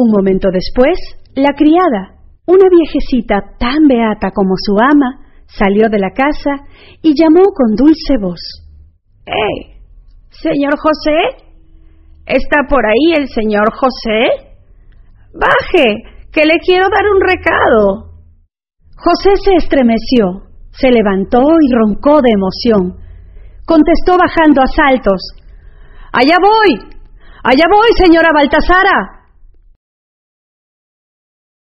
Un momento después, la criada, una viejecita tan beata como su ama, salió de la casa y llamó con dulce voz. ¡Eh! Señor José, ¿está por ahí el señor José? Baje, que le quiero dar un recado. José se estremeció, se levantó y roncó de emoción. Contestó bajando a saltos. Allá voy, allá voy, señora Baltasara.